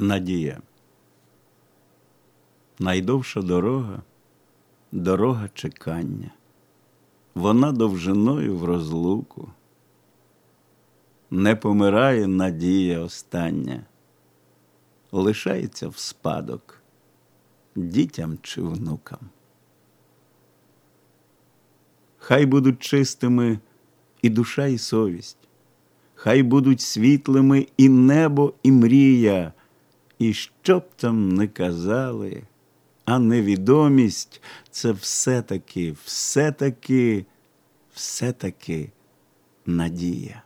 Надія. Найдовша дорога дорога чекання. Вона довжиною в розлуку. Не помирає надія остання, лишається в спадок дітям чи внукам. Хай будуть чистими і душа, і совість, хай будуть світлими і небо, і мрія, і що б там не казали, а невідомість це все-таки, все-таки, все-таки надія.